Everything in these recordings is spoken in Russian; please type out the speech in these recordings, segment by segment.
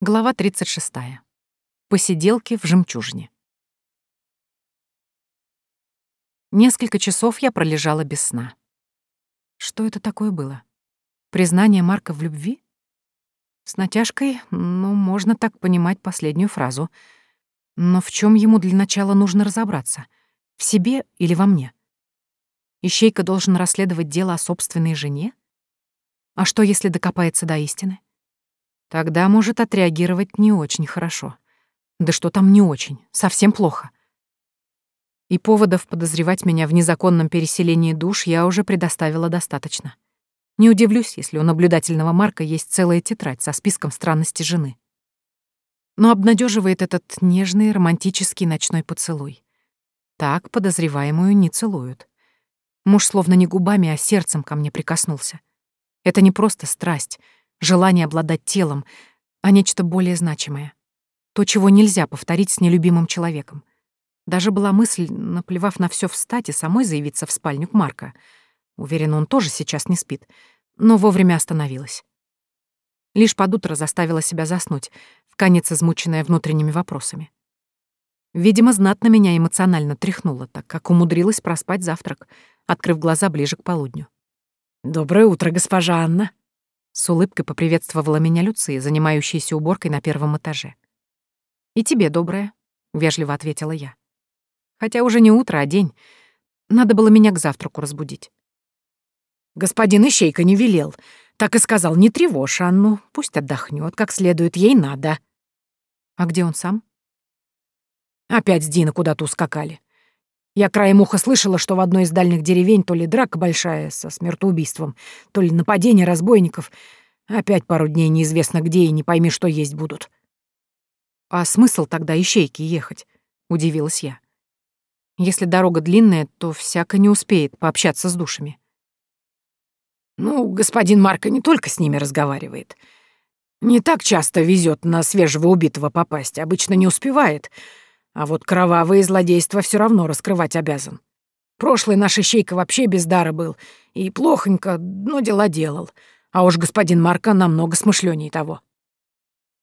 Глава 36. Посиделки в жемчужине. Несколько часов я пролежала без сна. Что это такое было? Признание Марка в любви? С натяжкой, ну, можно так понимать последнюю фразу. Но в чем ему для начала нужно разобраться? В себе или во мне? Ищейка должен расследовать дело о собственной жене? А что, если докопается до истины? Тогда может отреагировать не очень хорошо. Да что там не очень, совсем плохо. И поводов подозревать меня в незаконном переселении душ я уже предоставила достаточно. Не удивлюсь, если у наблюдательного Марка есть целая тетрадь со списком странностей жены. Но обнадеживает этот нежный романтический ночной поцелуй. Так подозреваемую не целуют. Муж словно не губами, а сердцем ко мне прикоснулся. Это не просто страсть — желание обладать телом, а нечто более значимое. То, чего нельзя повторить с нелюбимым человеком. Даже была мысль, наплевав на все встать и самой заявиться в спальню к Марка. Уверена, он тоже сейчас не спит, но вовремя остановилась. Лишь под утро заставила себя заснуть, в конец измученная внутренними вопросами. Видимо, знатно меня эмоционально тряхнуло, так как умудрилась проспать завтрак, открыв глаза ближе к полудню. «Доброе утро, госпожа Анна!» С улыбкой поприветствовала меня Люция, занимающаяся уборкой на первом этаже. «И тебе доброе», — вежливо ответила я. «Хотя уже не утро, а день. Надо было меня к завтраку разбудить». «Господин Ищейка не велел. Так и сказал, не тревожь Анну, пусть отдохнет, как следует, ей надо». «А где он сам?» Опять с Дина куда-то ускакали. Я краем уха слышала, что в одной из дальних деревень то ли драка большая со смертоубийством, то ли нападение разбойников. Опять пару дней неизвестно где и не пойми, что есть будут. «А смысл тогда ищейки ехать?» — удивилась я. «Если дорога длинная, то всяко не успеет пообщаться с душами». «Ну, господин Марко не только с ними разговаривает. Не так часто везет на свежего убитого попасть, обычно не успевает». А вот кровавые злодейства все равно раскрывать обязан. Прошлый наш ищейка вообще без дара был. И плохонько, но дела делал. А уж господин Марка намного смышленней того.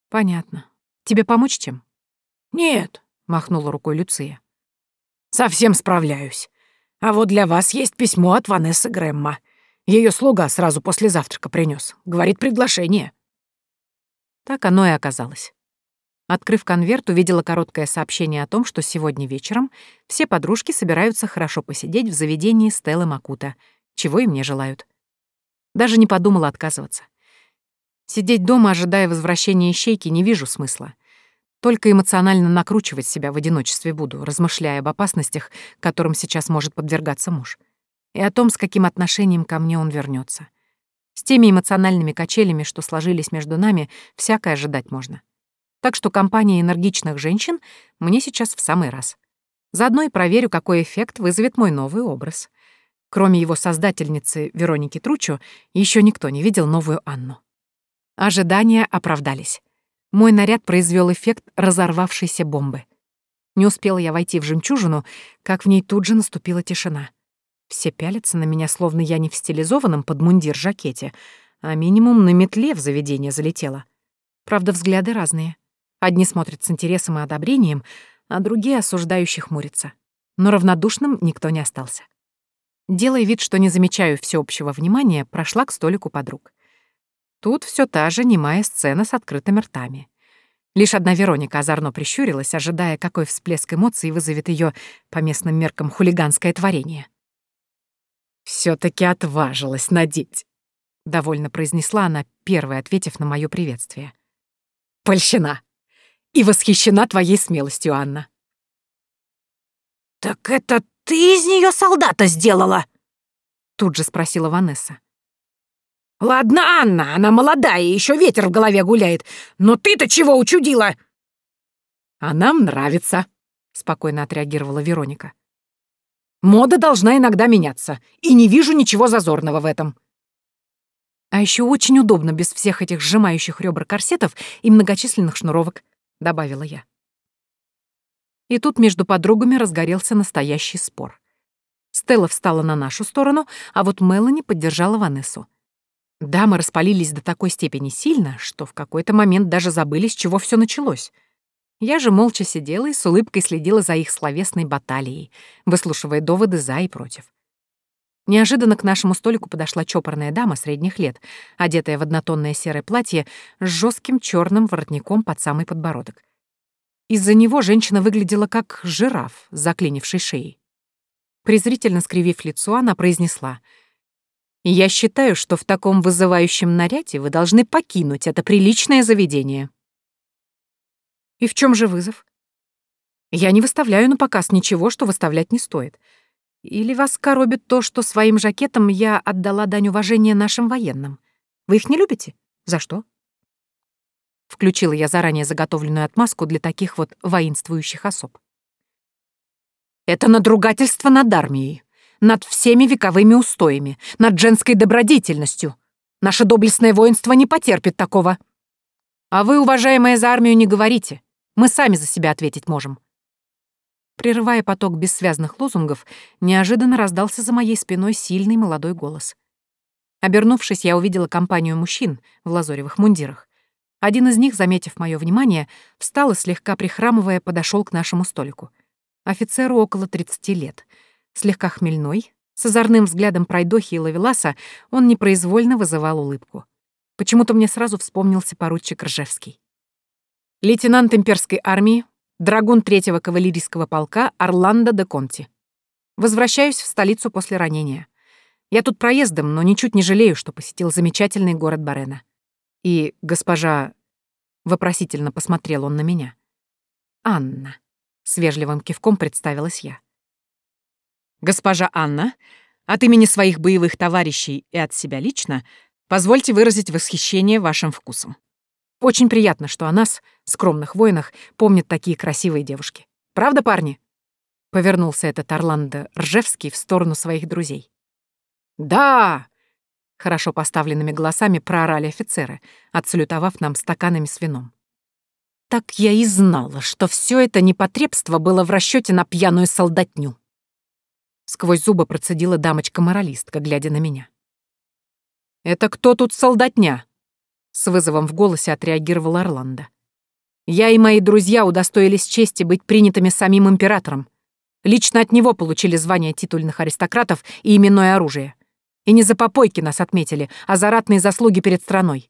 Понятно. Тебе помочь чем? Нет, махнула рукой Люция. Совсем справляюсь. А вот для вас есть письмо от Ванессы Грэмма. Ее слуга сразу после завтрака принес. Говорит, приглашение. Так оно и оказалось. Открыв конверт, увидела короткое сообщение о том, что сегодня вечером все подружки собираются хорошо посидеть в заведении Стеллы Макута, чего и мне желают. Даже не подумала отказываться. Сидеть дома, ожидая возвращения ищейки, не вижу смысла. Только эмоционально накручивать себя в одиночестве буду, размышляя об опасностях, которым сейчас может подвергаться муж. И о том, с каким отношением ко мне он вернется. С теми эмоциональными качелями, что сложились между нами, всякое ожидать можно так что компания энергичных женщин мне сейчас в самый раз. Заодно и проверю, какой эффект вызовет мой новый образ. Кроме его создательницы Вероники Тручо, еще никто не видел новую Анну. Ожидания оправдались. Мой наряд произвел эффект разорвавшейся бомбы. Не успела я войти в жемчужину, как в ней тут же наступила тишина. Все пялятся на меня, словно я не в стилизованном под мундир жакете, а минимум на метле в заведение залетела. Правда, взгляды разные. Одни смотрят с интересом и одобрением, а другие осуждающие хмурятся. Но равнодушным никто не остался. Делая вид, что не замечаю всеобщего внимания, прошла к столику подруг. Тут все та же немая сцена с открытыми ртами. Лишь одна Вероника озорно прищурилась, ожидая, какой всплеск эмоций вызовет ее по местным меркам хулиганское творение. все таки отважилась надеть», — довольно произнесла она, первой ответив на мое приветствие. «Польщена!» И восхищена твоей смелостью, Анна». «Так это ты из нее солдата сделала?» Тут же спросила Ванесса. «Ладно, Анна, она молодая, еще ветер в голове гуляет. Но ты-то чего учудила?» «А нам нравится», — спокойно отреагировала Вероника. «Мода должна иногда меняться, и не вижу ничего зазорного в этом». А еще очень удобно без всех этих сжимающих ребра корсетов и многочисленных шнуровок. — добавила я. И тут между подругами разгорелся настоящий спор. Стелла встала на нашу сторону, а вот Мелани поддержала Ванессу. Дамы распалились до такой степени сильно, что в какой-то момент даже забыли, с чего все началось. Я же молча сидела и с улыбкой следила за их словесной баталией, выслушивая доводы за и против. Неожиданно к нашему столику подошла чопорная дама средних лет, одетая в однотонное серое платье с жестким черным воротником под самый подбородок. Из-за него женщина выглядела как жираф, заклинивший шеей. Презрительно скривив лицо, она произнесла — я считаю, что в таком вызывающем наряде вы должны покинуть это приличное заведение. И в чем же вызов? Я не выставляю на показ ничего, что выставлять не стоит. Или вас коробит то, что своим жакетом я отдала дань уважения нашим военным? Вы их не любите? За что? Включила я заранее заготовленную отмазку для таких вот воинствующих особ. Это надругательство над армией над всеми вековыми устоями, над женской добродетельностью. Наше доблестное воинство не потерпит такого. А вы, уважаемая за армию, не говорите. Мы сами за себя ответить можем. Прерывая поток бессвязных лозунгов, неожиданно раздался за моей спиной сильный молодой голос. Обернувшись, я увидела компанию мужчин в лазоревых мундирах. Один из них, заметив мое внимание, встал и, слегка прихрамывая, подошел к нашему столику. Офицеру около 30 лет — Слегка хмельной, с озорным взглядом пройдохи и лавеласа, он непроизвольно вызывал улыбку. Почему-то мне сразу вспомнился поручик Ржевский. Лейтенант имперской армии, драгун третьего кавалерийского полка Орландо де Конти. Возвращаюсь в столицу после ранения. Я тут проездом, но ничуть не жалею, что посетил замечательный город Барена. И госпожа... Вопросительно посмотрел он на меня. «Анна», — с вежливым кивком представилась я. Госпожа Анна, от имени своих боевых товарищей и от себя лично, позвольте выразить восхищение вашим вкусом. Очень приятно, что о нас, скромных воинах, помнят такие красивые девушки. Правда, парни?» Повернулся этот Орландо Ржевский в сторону своих друзей. «Да!» — хорошо поставленными голосами проорали офицеры, отсалютовав нам стаканами с вином. Так я и знала, что все это непотребство было в расчете на пьяную солдатню. Сквозь зубы процедила дамочка-моралистка, глядя на меня. «Это кто тут солдатня?» С вызовом в голосе отреагировал Орландо. «Я и мои друзья удостоились чести быть принятыми самим императором. Лично от него получили звание титульных аристократов и именное оружие. И не за попойки нас отметили, а за ратные заслуги перед страной.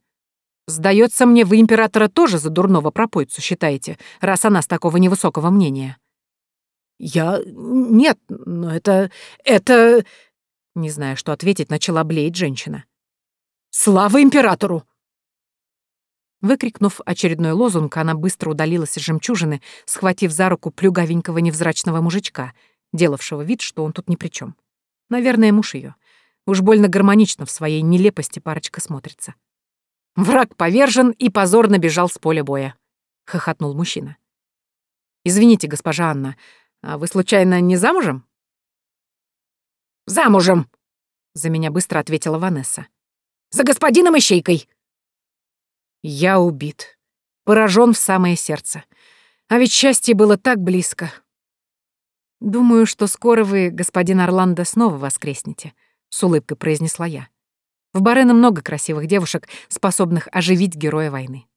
Сдается мне, вы императора тоже за дурного пропойцу считаете, раз о нас такого невысокого мнения». «Я... нет, но это... это...» Не зная, что ответить, начала блеять женщина. «Слава императору!» Выкрикнув очередной лозунг, она быстро удалилась из жемчужины, схватив за руку плюгавенького невзрачного мужичка, делавшего вид, что он тут ни при чем. Наверное, муж ее. Уж больно гармонично в своей нелепости парочка смотрится. «Враг повержен и позорно бежал с поля боя», — хохотнул мужчина. «Извините, госпожа Анна, а вы, случайно, не замужем?» «Замужем!» — за меня быстро ответила Ванесса. «За господином Ищейкой!» Я убит. Поражен в самое сердце. А ведь счастье было так близко. «Думаю, что скоро вы, господин Орландо, снова воскреснете», — с улыбкой произнесла я. «В Барена много красивых девушек, способных оживить героя войны».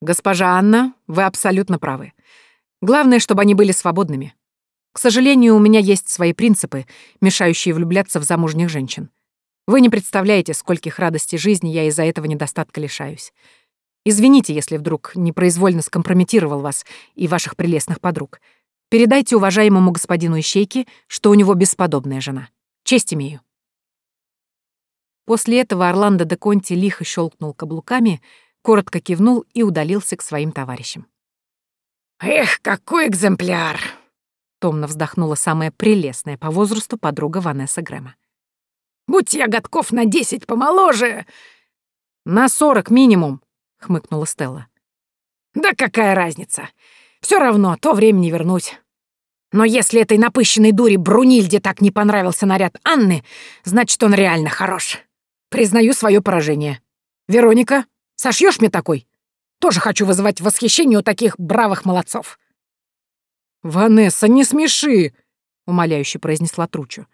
«Госпожа Анна, вы абсолютно правы. Главное, чтобы они были свободными. К сожалению, у меня есть свои принципы, мешающие влюбляться в замужних женщин. Вы не представляете, скольких радостей жизни я из-за этого недостатка лишаюсь. Извините, если вдруг непроизвольно скомпрометировал вас и ваших прелестных подруг. Передайте уважаемому господину Ищейке, что у него бесподобная жена. Честь имею. После этого Орландо де Конти лихо щелкнул каблуками, коротко кивнул и удалился к своим товарищам. «Эх, какой экземпляр!» Томно вздохнула самая прелестная по возрасту подруга Ванесса Грэма. «Будь я годков на десять помоложе!» «На сорок минимум!» — хмыкнула Стелла. «Да какая разница? Все равно, то время не вернуть. Но если этой напыщенной дуре Брунильде так не понравился наряд Анны, значит, он реально хорош. Признаю свое поражение. Вероника, сошьешь мне такой?» Тоже хочу вызывать восхищение у таких бравых молодцов». «Ванесса, не смеши!» — умоляюще произнесла Тручу.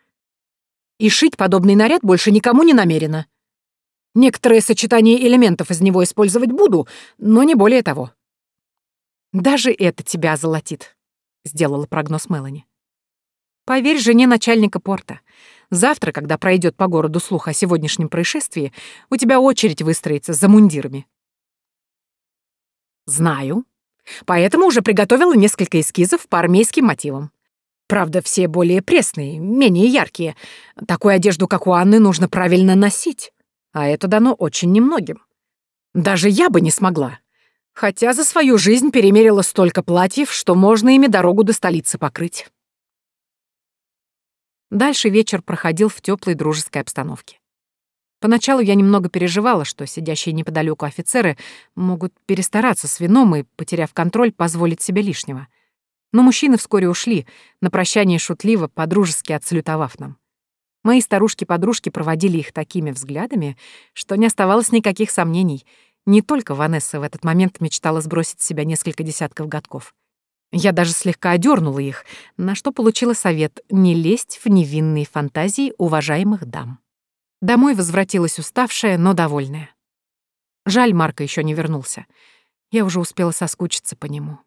«И шить подобный наряд больше никому не намерена. Некоторые сочетания элементов из него использовать буду, но не более того». «Даже это тебя озолотит», — сделала прогноз Мелани. «Поверь жене начальника порта. Завтра, когда пройдет по городу слух о сегодняшнем происшествии, у тебя очередь выстроится за мундирами». «Знаю. Поэтому уже приготовила несколько эскизов по армейским мотивам. Правда, все более пресные, менее яркие. Такую одежду, как у Анны, нужно правильно носить. А это дано очень немногим. Даже я бы не смогла. Хотя за свою жизнь перемерила столько платьев, что можно ими дорогу до столицы покрыть. Дальше вечер проходил в теплой дружеской обстановке. Поначалу я немного переживала, что сидящие неподалеку офицеры могут перестараться с вином и, потеряв контроль, позволить себе лишнего. Но мужчины вскоре ушли, на прощание шутливо, подружески отсалютовав нам. Мои старушки-подружки проводили их такими взглядами, что не оставалось никаких сомнений. Не только Ванесса в этот момент мечтала сбросить с себя несколько десятков годков. Я даже слегка одернула их, на что получила совет не лезть в невинные фантазии уважаемых дам. Домой возвратилась уставшая, но довольная. Жаль, Марка еще не вернулся. Я уже успела соскучиться по нему.